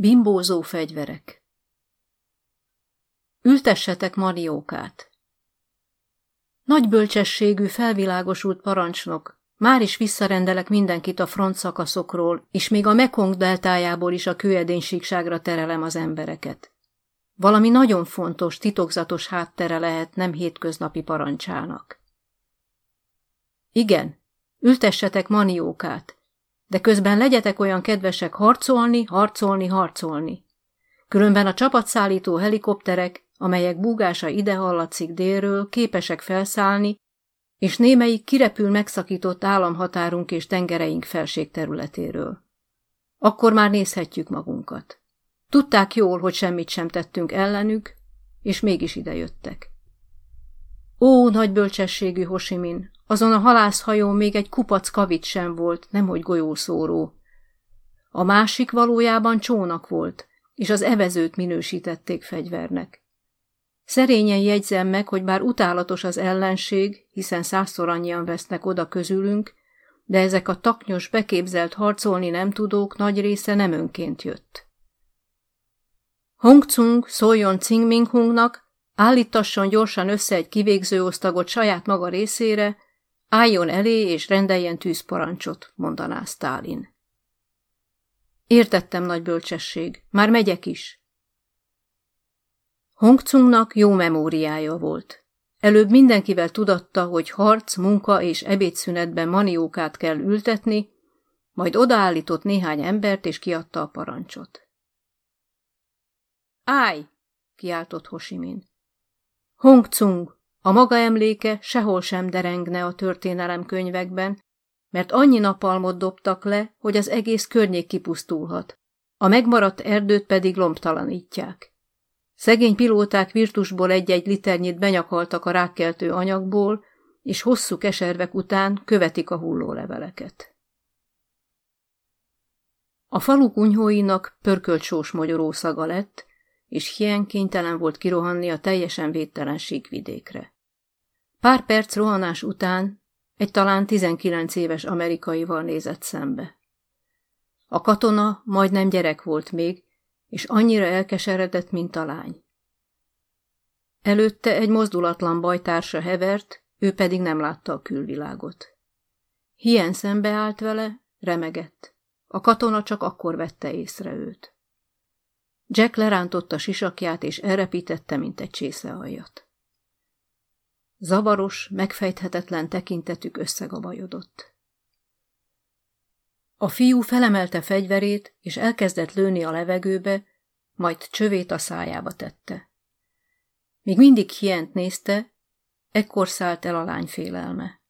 Bimbózó fegyverek Ültessetek maniókát! Nagy bölcsességű, felvilágosult parancsnok, már is visszarendelek mindenkit a front szakaszokról, és még a Mekong deltájából is a kőedénysíkságra terelem az embereket. Valami nagyon fontos, titokzatos háttere lehet nem hétköznapi parancsának. Igen, ültessetek maniókát, de közben legyetek olyan kedvesek harcolni, harcolni, harcolni. Különben a csapatszállító helikopterek, amelyek búgása ide hallatszik délről, képesek felszállni, és némelyik kirepül megszakított államhatárunk és tengereink felségterületéről. Akkor már nézhetjük magunkat. Tudták jól, hogy semmit sem tettünk ellenük, és mégis idejöttek. Ó, nagy bölcsességű Hosimin, azon a halászhajón még egy kupac kavics sem volt, nemhogy golyószóró. A másik valójában csónak volt, és az evezőt minősítették fegyvernek. Szerényen jegyzem meg, hogy bár utálatos az ellenség, hiszen százszor annyian vesznek oda közülünk, de ezek a taknyos, beképzelt harcolni nem tudók nagy része nem önként jött. Hong Tsung szóljon Tsing Hungnak, állítasson gyorsan össze egy kivégző osztagot saját maga részére, álljon elé és rendeljen tűzparancsot, mondaná Stálin. Értettem, nagy bölcsesség, már megyek is. Hongcungnak jó memóriája volt. Előbb mindenkivel tudatta, hogy harc, munka és ebédszünetben maniókát kell ültetni, majd odaállított néhány embert és kiadta a parancsot. Állj! kiáltott Hosimin. Hongcung, a maga emléke sehol sem derengne a történelemkönyvekben, mert annyi napalmot dobtak le, hogy az egész környék kipusztulhat. A megmaradt erdőt pedig lombtalanítják. Szegény pilóták virtusból egy-egy liternyit benyakaltak a rákkeltő anyagból, és hosszú keservek után követik a hullóleveleket. A falu kunyhóinak pörkölt sós magyaró szaga lett, és Hien kénytelen volt kirohanni a teljesen védtelen síkvidékre. Pár perc rohanás után egy talán 19 éves amerikaival nézett szembe. A katona majdnem gyerek volt még, és annyira elkeseredett, mint a lány. Előtte egy mozdulatlan bajtársa hevert, ő pedig nem látta a külvilágot. Hien szembeállt vele, remegett. A katona csak akkor vette észre őt. Jack lerántotta sisakját, és elrepítette, mint egy csészealjat. Zavaros, megfejthetetlen tekintetük összegabajodott. A fiú felemelte fegyverét, és elkezdett lőni a levegőbe, majd csövét a szájába tette. Még mindig hient nézte, ekkor szállt el a lány félelme.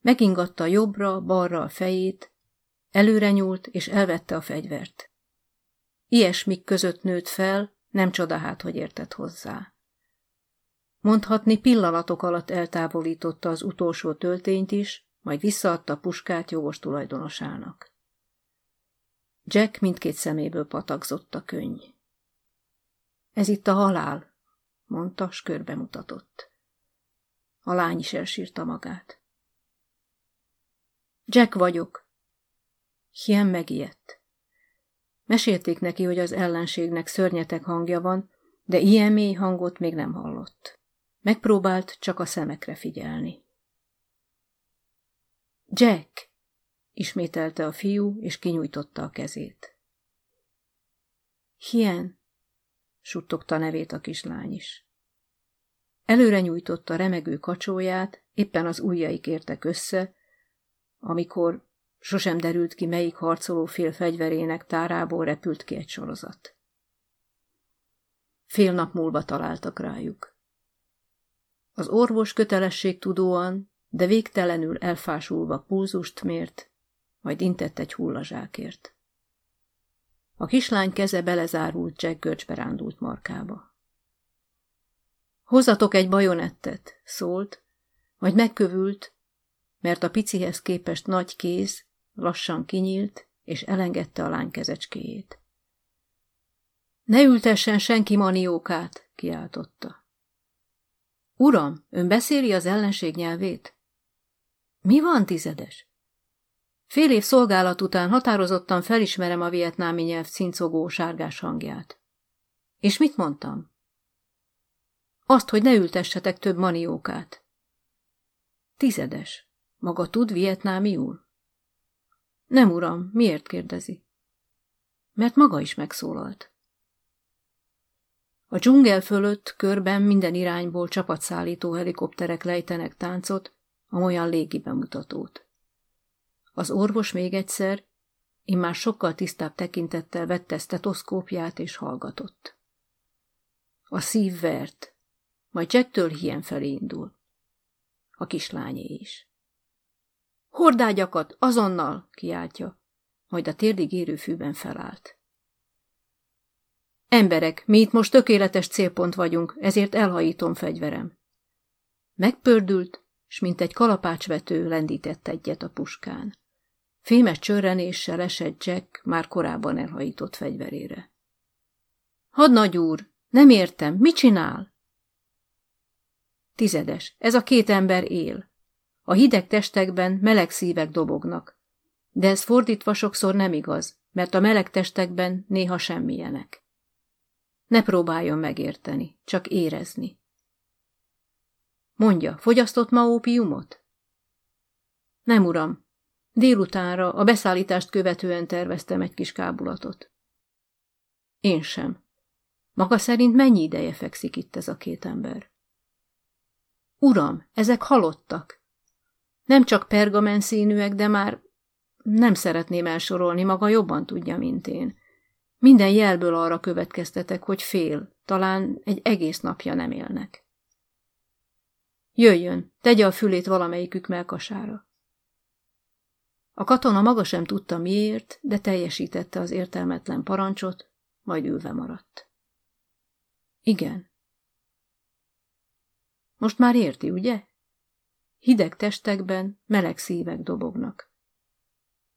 Megingatta jobbra, balra a fejét, előre nyúlt, és elvette a fegyvert. Ilyesmik között nőtt fel, nem csoda hát, hogy értett hozzá. Mondhatni pillanatok alatt eltávolította az utolsó töltényt is, majd visszaadta puskát jogos tulajdonosának. Jack mindkét szeméből patakzott a könny. Ez itt a halál, mondta, s körbe mutatott. A lány is elsírta magát. Jack vagyok. Hien megijedt. Mesélték neki, hogy az ellenségnek szörnyetek hangja van, de ilyen mély hangot még nem hallott. Megpróbált csak a szemekre figyelni. Jack! ismételte a fiú, és kinyújtotta a kezét. Hien! suttogta nevét a kislány is. Előre nyújtotta remegő kacsóját, éppen az ujjaik értek össze, amikor sosem derült ki, melyik harcoló fél fegyverének tárából repült ki egy sorozat. Fél nap múlva találtak rájuk. Az orvos kötelesség tudóan, de végtelenül elfásulva pulzust mért, majd intett egy hullazsákért. A kislány keze belezárult Jack görcsbe rándult markába. Hozzatok egy bajonettet, szólt, majd megkövült, mert a picihez képest nagy kéz lassan kinyílt, és elengedte a lány kezecskéjét. Ne ültessen senki maniókát, kiáltotta. Uram, ön beszéli az ellenség nyelvét? Mi van, tizedes? Fél év szolgálat után határozottan felismerem a vietnámi nyelv cincogó sárgás hangját. És mit mondtam? Azt, hogy ne ültessetek több maniókát. Tizedes. Maga tud vietnámiul? Nem, uram, miért kérdezi? Mert maga is megszólalt. A dzsungel fölött körben minden irányból csapatszállító helikopterek lejtenek táncot, amolyan légi bemutatót. Az orvos még egyszer, immár sokkal tisztább tekintettel vette stetoszkópját és hallgatott. A szív vert, majd Jacktől hien felé indul. A kislányé is. Hordágyakat, azonnal, kiáltja, majd a térdig érő fűben felállt. Emberek, mi itt most tökéletes célpont vagyunk, ezért elhajítom fegyverem. Megpördült, s mint egy kalapácsvető lendített egyet a puskán. Fémes csörrenéssel esett Jack már korábban elhajított fegyverére. Hadnagy úr, nem értem, mit csinál? Tizedes, ez a két ember él. A hideg testekben meleg szívek dobognak. De ez fordítva sokszor nem igaz, mert a meleg testekben néha semmilyenek. Ne próbáljon megérteni, csak érezni. Mondja, fogyasztott ma ópiumot? Nem, uram. Délutánra, a beszállítást követően terveztem egy kis kábulatot. Én sem. Maga szerint mennyi ideje fekszik itt ez a két ember? Uram, ezek halottak. Nem csak pergamen színűek, de már nem szeretném elsorolni, maga jobban tudja, mint én. Minden jelből arra következtetek, hogy fél, talán egy egész napja nem élnek. Jöjjön, tegye a fülét valamelyikük melkasára. A katona maga sem tudta miért, de teljesítette az értelmetlen parancsot, majd ülve maradt. Igen. Most már érti, ugye? Hideg testekben meleg szívek dobognak.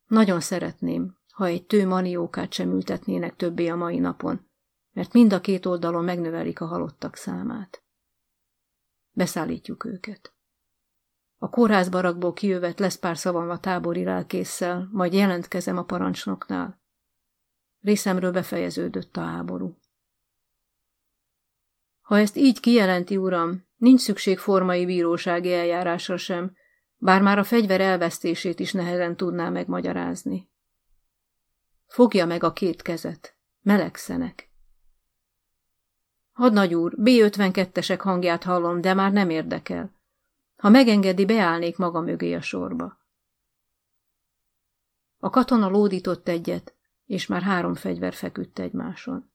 Nagyon szeretném, ha egy tő maniókát sem ültetnének többé a mai napon, mert mind a két oldalon megnövelik a halottak számát. Beszállítjuk őket. A kórházbarakból kijövet lesz pár szavam a tábori lelkésszel, majd jelentkezem a parancsnoknál. Részemről befejeződött a háború. Ha ezt így kijelenti, uram, nincs szükség formai bírósági eljárásra sem, bár már a fegyver elvesztését is nehezen tudná megmagyarázni. Fogja meg a két kezet. Melegszenek. Hadnagy úr, B-52-esek hangját hallom, de már nem érdekel. Ha megengedi, beállnék maga mögé a sorba. A katona lódított egyet, és már három fegyver feküdt egymáson.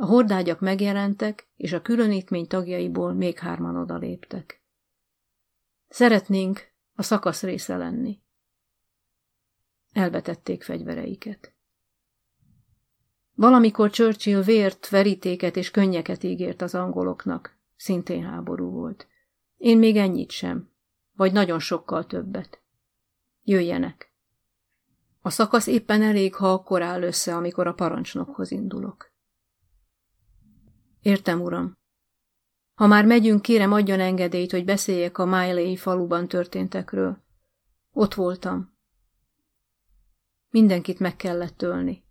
A hordágyak megjelentek, és a különítmény tagjaiból még hárman odaléptek. Szeretnénk a szakasz része lenni. Elvetették fegyvereiket. Valamikor Churchill vért, verítéket és könnyeket ígért az angoloknak. Szintén háború volt. Én még ennyit sem. Vagy nagyon sokkal többet. Jöjjenek. A szakasz éppen elég, ha akkor áll össze, amikor a parancsnokhoz indulok. Értem, uram. Ha már megyünk, kérem adjon engedélyt, hogy beszéljek a Miley faluban történtekről. Ott voltam. Mindenkit meg kellett ölni.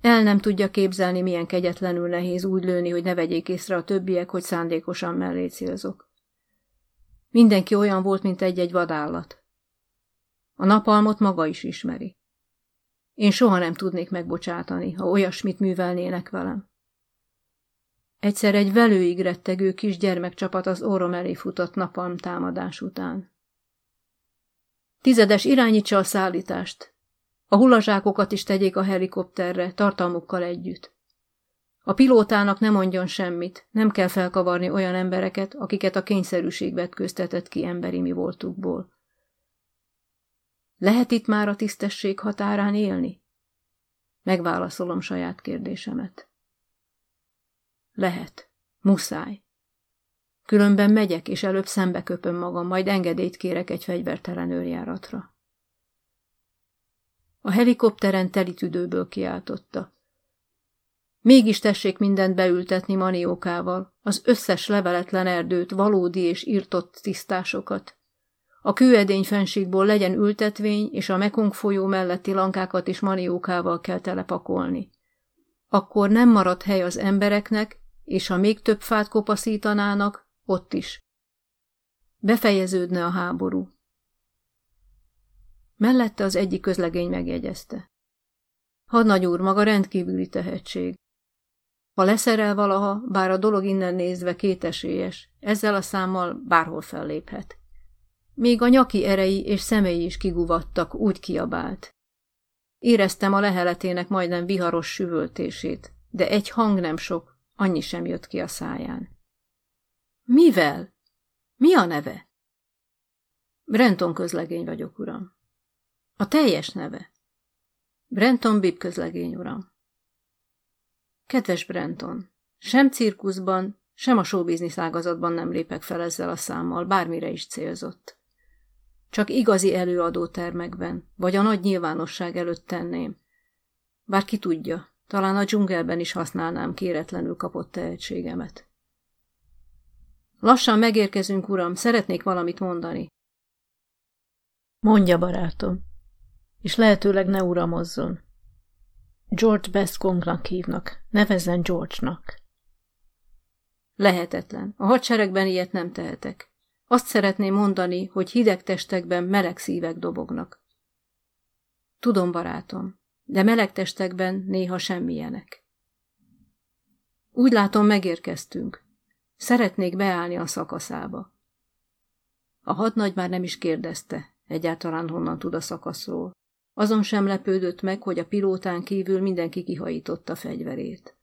El nem tudja képzelni, milyen kegyetlenül nehéz úgy lőni, hogy ne vegyék észre a többiek, hogy szándékosan mellé célzok. Mindenki olyan volt, mint egy-egy vadállat. A napalmot maga is ismeri. Én soha nem tudnék megbocsátani, ha olyasmit művelnének velem. Egyszer egy velőig rettegő kis gyermekcsapat az orrom elé futott napalm támadás után. Tizedes irányítsa a szállítást. A hulazsákokat is tegyék a helikopterre, tartalmukkal együtt. A pilótának nem mondjon semmit, nem kell felkavarni olyan embereket, akiket a kényszerűség vetköztetett ki emberi mi voltukból. Lehet itt már a tisztesség határán élni? Megválaszolom saját kérdésemet. Lehet. Muszáj. Különben megyek, és előbb szembe köpöm magam, majd engedélyt kérek egy fegyvertelen őrjáratra. A helikopteren teli tüdőből kiáltotta. Mégis tessék mindent beültetni maniókával, az összes leveletlen erdőt, valódi és írtott tisztásokat. A kőedény fensíkból legyen ültetvény, és a Mekong folyó melletti lankákat is maniókával kell telepakolni. Akkor nem marad hely az embereknek, és ha még több fát kopaszítanának, ott is. Befejeződne a háború. Mellette az egyik közlegény megjegyezte. Hadnagy úr, maga rendkívüli tehetség. Ha leszerel valaha, bár a dolog innen nézve kétesélyes, ezzel a számmal bárhol felléphet. Még a nyaki erei és szemei is kiguvattak, úgy kiabált. Éreztem a leheletének majdnem viharos süvöltését, de egy hang nem sok, annyi sem jött ki a száján. Mivel? Mi a neve? Brenton közlegény vagyok, uram. A teljes neve. Brenton Bib közlegény, uram. Kedves Brenton, sem cirkuszban, sem a showbiznisz ágazatban nem lépek fel ezzel a számmal, bármire is célzott. Csak igazi előadótermekben, vagy a nagy nyilvánosság előtt tenném. Bár ki tudja, talán a dzsungelben is használnám kéretlenül kapott tehetségemet. Lassan megérkezünk, uram, szeretnék valamit mondani. Mondja, barátom, és lehetőleg ne uramozzon. George Bestkongnak hívnak, nevezzen George-nak. Lehetetlen. A hadseregben ilyet nem tehetek. Azt szeretném mondani, hogy hideg testekben meleg szívek dobognak. Tudom, barátom, de meleg testekben néha semmilyenek. Úgy látom, megérkeztünk. Szeretnék beállni a szakaszába. A hadnagy már nem is kérdezte, egyáltalán honnan tud a szakaszról. Azon sem lepődött meg, hogy a pilótán kívül mindenki kihajította fegyverét.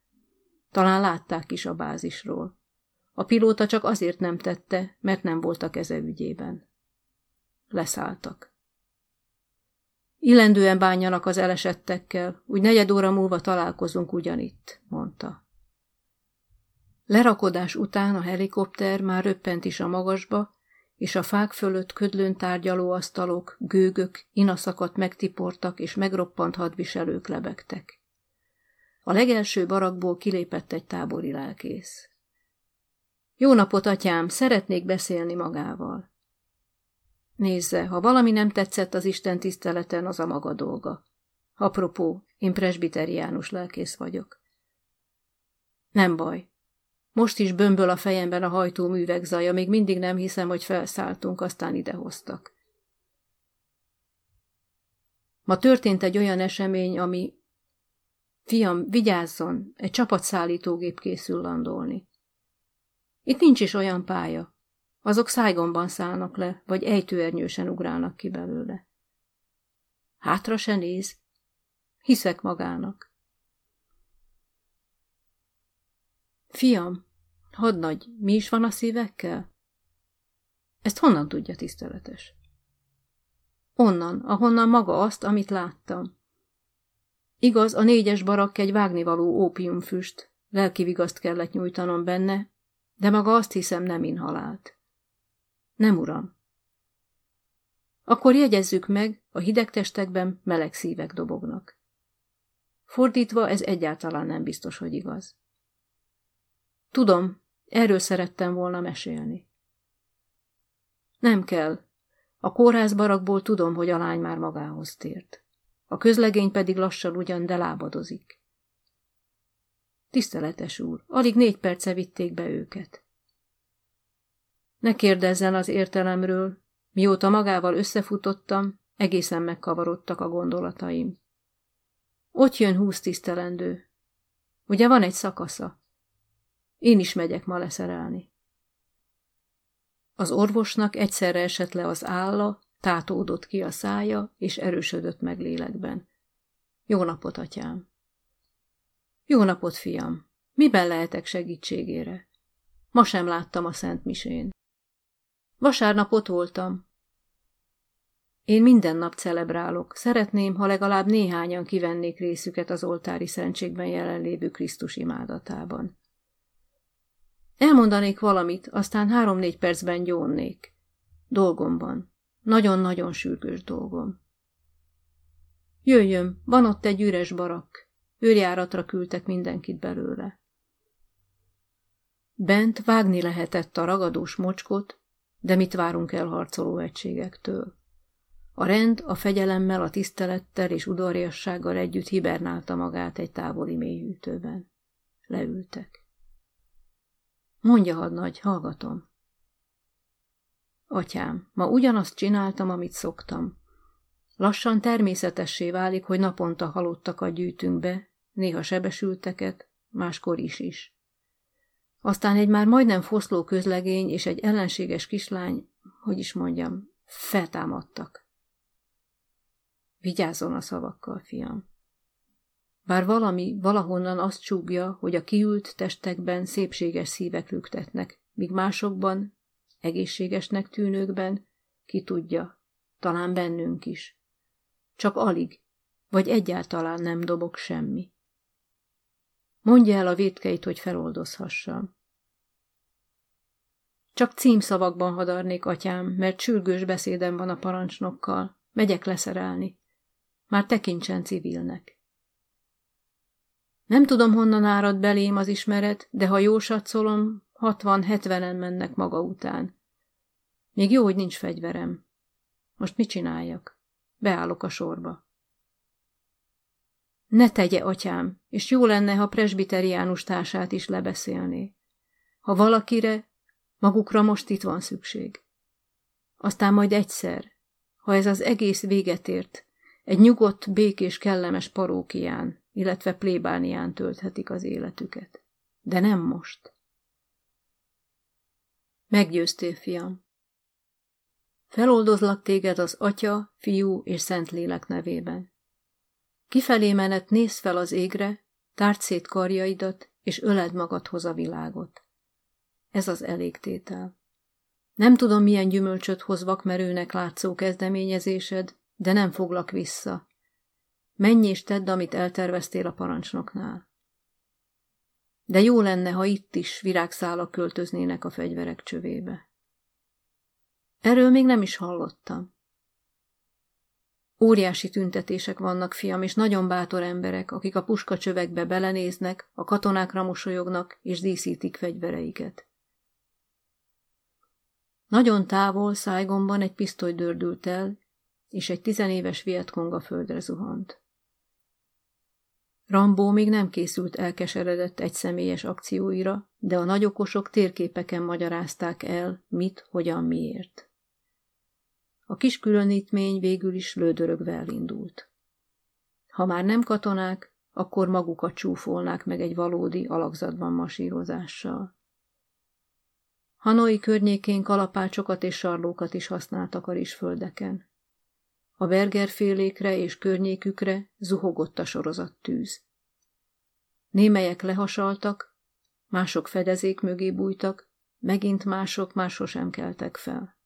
Talán látták is a bázisról. A pilóta csak azért nem tette, mert nem volt a keze ügyében. Leszálltak. Illendően bánjanak az elesettekkel, úgy negyed óra múlva találkozunk ugyanitt, mondta. Lerakodás után a helikopter már röppent is a magasba, és a fák fölött ködlőn tárgyaló asztalok, gőgök, inaszakat megtiportak, és megroppant hadviselők lebegtek. A legelső barakból kilépett egy tábori lelkész. Jó napot, atyám, szeretnék beszélni magával. Nézze, ha valami nem tetszett az Isten tiszteleten, az a maga dolga. Apropó, én presbiteriánus lelkész vagyok. Nem baj. Most is bömböl a fejemben a hajtóművek zaja, még mindig nem hiszem, hogy felszálltunk, aztán idehoztak. Ma történt egy olyan esemény, ami... Fiam, vigyázzon, egy csapatszállítógép készül landolni. Itt nincs is olyan pálya. Azok szájgomban szállnak le, vagy ejtőernyősen ugrálnak ki belőle. Hátra se néz. Hiszek magának. Fiam, hadnagy, mi is van a szívekkel? Ezt honnan tudja, tiszteletes? Onnan, ahonnan maga azt, amit láttam. Igaz, a négyes barak egy vágnivaló ópiumfüst, lelki vigaszt kellett nyújtanom benne, de maga azt hiszem nem inhalált. Nem, uram. Akkor jegyezzük meg, a hideg testekben meleg szívek dobognak. Fordítva ez egyáltalán nem biztos, hogy igaz. Tudom, erről szerettem volna mesélni. Nem kell. A kórházbarakból tudom, hogy a lány már magához tért. A közlegény pedig lassan ugyan, de lábadozik. Tiszteletes úr, alig négy perce vitték be őket. Ne kérdezzen az értelemről, mióta magával összefutottam, egészen megkavarodtak a gondolataim. Ott jön húsz tisztelendő. Ugye van egy szakasza? Én is megyek ma leszerelni. Az orvosnak egyszerre esett le az álla, tátódott ki a szája, és erősödött meg lélekben. Jó napot, atyám! Jó napot, fiam! Miben lehetek segítségére? Ma sem láttam a Szent Misén. Vasárnap ott voltam. Én minden nap celebrálok. Szeretném, ha legalább néhányan kivennék részüket az oltári szentségben jelenlévő Krisztus imádatában. Elmondanék valamit, aztán három-négy percben gyónnék. Dolgomban. Nagyon-nagyon sürgős dolgom. Jöjjön, van ott egy üres barak. Őrjáratra küldtek mindenkit belőle. Bent vágni lehetett a ragadós mocskot, de mit várunk el harcoló egységektől? A rend a fegyelemmel, a tisztelettel és udvariassággal együtt hibernálta magát egy távoli mélyhűtőben. Leültek. Mondja, hadnagy, hallgatom. Atyám, ma ugyanazt csináltam, amit szoktam. Lassan természetessé válik, hogy naponta halottakat gyűjtünk be, néha sebesülteket, máskor is is. Aztán egy már majdnem foszló közlegény és egy ellenséges kislány, hogy is mondjam, feltámadtak. Vigyázzon a szavakkal, fiam. Bár valami valahonnan azt csúgja, hogy a kiült testekben szépséges szívek lüktetnek, míg másokban, egészségesnek tűnőkben, ki tudja, talán bennünk is. Csak alig, vagy egyáltalán nem dobok semmi. Mondja el a vétkeit, hogy feloldozhassam. Csak címszavakban hadarnék, atyám, mert sürgős beszédem van a parancsnokkal. Megyek leszerelni. Már tekintsen civilnek. Nem tudom, honnan árad belém az ismeret, de ha jósatszolom, hatvan-hetvenen mennek maga után. Még jó, hogy nincs fegyverem. Most mit csináljak? Beállok a sorba. Ne tegye, atyám, és jó lenne, ha presbiteriánus társát is lebeszélné. Ha valakire, magukra most itt van szükség. Aztán majd egyszer, ha ez az egész véget ért, egy nyugodt, békés, kellemes parókián, illetve plébánián tölthetik az életüket. De nem most. Meggyőztél, fiam. Feloldozlak téged az Atya, Fiú és Szentlélek nevében. Kifelé menet nézz fel az égre, tárd szét karjaidat, és öled magadhoz a világot. Ez az elégtétel. Nem tudom, milyen gyümölcsöt hoz vakmerőnek látszó kezdeményezésed, de nem foglak vissza. Menj és tedd, amit elterveztél a parancsnoknál. De jó lenne, ha itt is virágszálak költöznének a fegyverek csövébe. Erről még nem is hallottam. Óriási tüntetések vannak, fiam, és nagyon bátor emberek, akik a puskacsövekbe belenéznek, a katonákra mosolyognak és díszítik fegyvereiket. Nagyon távol, Szájgomban egy pisztoly dördült el, és egy tizenéves Vietkong a földre zuhant. Rambó még nem készült elkeseredett egy személyes akcióira, de a nagyokosok térképeken magyarázták el, mit, hogyan, miért. A kis különítmény végül is lődörögve elindult. Ha már nem katonák, akkor magukat csúfolnák meg egy valódi alakzatban masírozással. Hanoi környékén kalapácsokat és sarlókat is használtak a rizsföldeken. A bergerfélékre és környékükre zuhogott a sorozat tűz. Némelyek lehasaltak, mások fedezék mögé bújtak, megint mások már sosem keltek fel.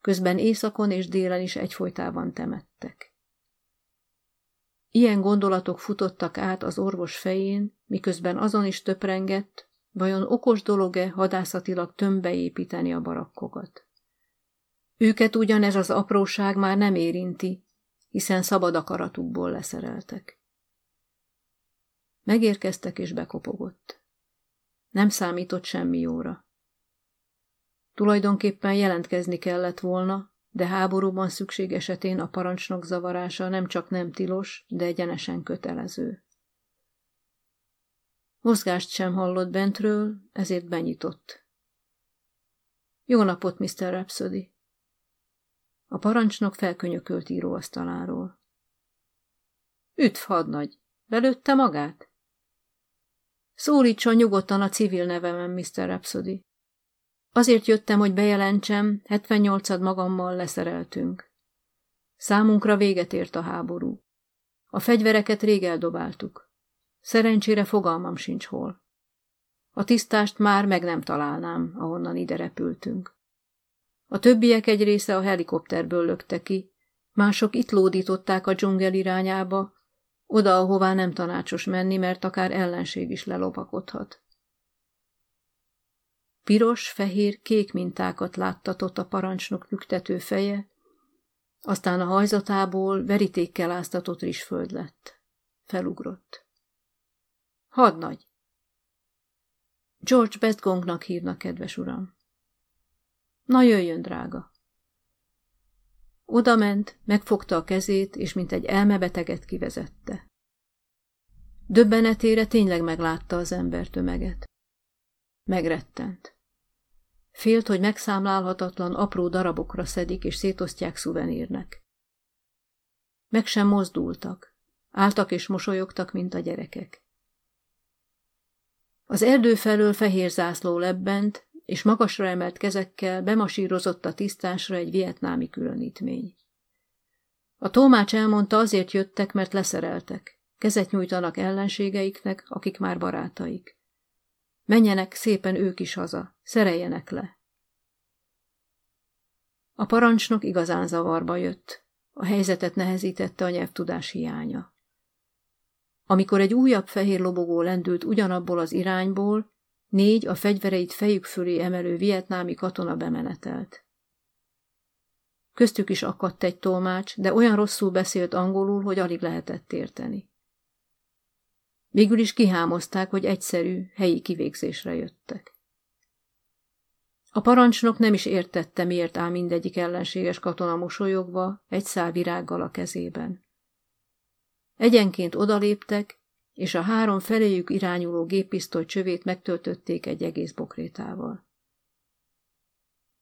Közben északon és délen is egyfolytában temettek. Ilyen gondolatok futottak át az orvos fején, miközben azon is töprengett, vajon okos dolog-e hadászatilag tömbbe építeni a barakkokat. Őket ugyanez az apróság már nem érinti, hiszen szabad akaratukból leszereltek. Megérkeztek és bekopogott. Nem számított semmi jóra. Tulajdonképpen jelentkezni kellett volna, de háborúban szükség esetén a parancsnok zavarása nem csak nem tilos, de egyenesen kötelező. Mozgást sem hallott bentről, ezért benyitott. Jó napot, Mr. Rhapsody! A parancsnok felkönyökölt íróasztaláról. Üdv, hadnagy! Belőtte magát? Szólítson nyugodtan a civil nevemen, Mr. Rhapsody. Azért jöttem, hogy bejelentsem, 78 magammal leszereltünk. Számunkra véget ért a háború. A fegyvereket rég eldobáltuk. Szerencsére fogalmam sincs hol. A tisztást már meg nem találnám, ahonnan ide repültünk. A többiek egy része a helikopterből lökte ki, mások itt lódították a dzsungel irányába, oda, ahová nem tanácsos menni, mert akár ellenség is lelopakodhat. Piros, fehér, kék mintákat láttatott a parancsnok lüktető feje, aztán a hajzatából verítékkel áztatott rizsföld lett. Felugrott. Hadnagy! George Bestgongnak hívnak, kedves uram. Na jöjjön, drága! Oda ment, megfogta a kezét, és mint egy elmebeteget kivezette. Döbbenetére tényleg meglátta az embertömeget. Megrettent. Félt, hogy megszámlálhatatlan apró darabokra szedik és szétosztják szuvenírnek. Meg sem mozdultak, álltak és mosolyogtak, mint a gyerekek. Az erdő felől fehér zászló lebbent, és magasra emelt kezekkel bemasírozott a tisztásra egy vietnámi különítmény. A tolmács elmondta, azért jöttek, mert leszereltek. Kezet nyújtanak ellenségeiknek, akik már barátaik. Menjenek szépen ők is haza, szereljenek le. A parancsnok igazán zavarba jött. A helyzetet nehezítette a nyelvtudás hiánya. Amikor egy újabb fehér lobogó lendült ugyanabból az irányból, négy a fegyvereit fejük fölé emelő vietnámi katona bemenetelt. Köztük is akadt egy tolmács, de olyan rosszul beszélt angolul, hogy alig lehetett érteni. Végül is kihámozták, hogy egyszerű, helyi kivégzésre jöttek. A parancsnok nem is értette, miért áll mindegyik ellenséges katona mosolyogva, egy szál virággal a kezében. Egyenként odaléptek, és a három feléjük irányuló géppisztoly csövét megtöltötték egy egész bokrétával.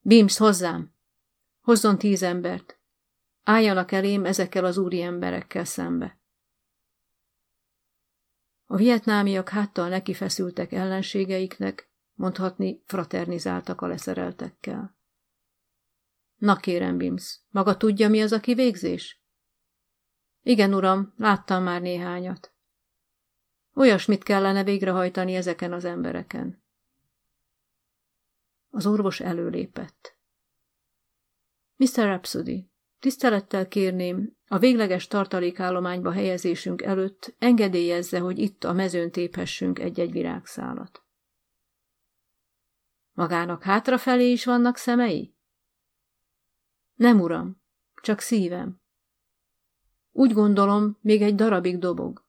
Bims, hozzám! Hozzon tíz embert! Álljanak elém ezekkel az úri emberekkel szembe. A vietnámiak háttal neki feszültek ellenségeiknek, mondhatni fraternizáltak a leszereltekkel. Na kérem, Bims, maga tudja, mi az a kivégzés? Igen, uram, láttam már néhányat. Olyasmit kellene végrehajtani ezeken az embereken. Az orvos előlépett. Mr. Rhapsody, tisztelettel kérném, a végleges tartalékállományba helyezésünk előtt engedélyezze, hogy itt a mezőn téphessünk egy-egy virágszálat. Magának hátrafelé is vannak szemei? Nem, uram, csak szívem. Úgy gondolom, még egy darabig dobog.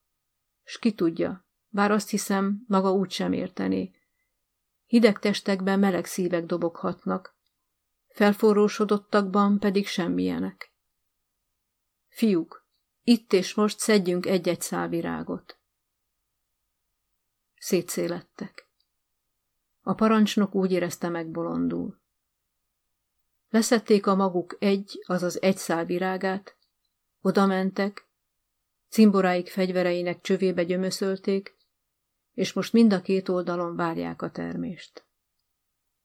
S ki tudja, bár azt hiszem, maga úgy sem értené. Hideg testekben meleg szívek doboghatnak, felforrósodottakban pedig semmilyenek. Fiúk, itt és most szedjünk egy-egy szálvirágot. Szétszélettek. A parancsnok úgy érezte megbolondul. Leszették a maguk egy, azaz egy szál virágát, oda mentek, cimboráik fegyvereinek csövébe gyömöszölték, és most mind a két oldalon várják a termést.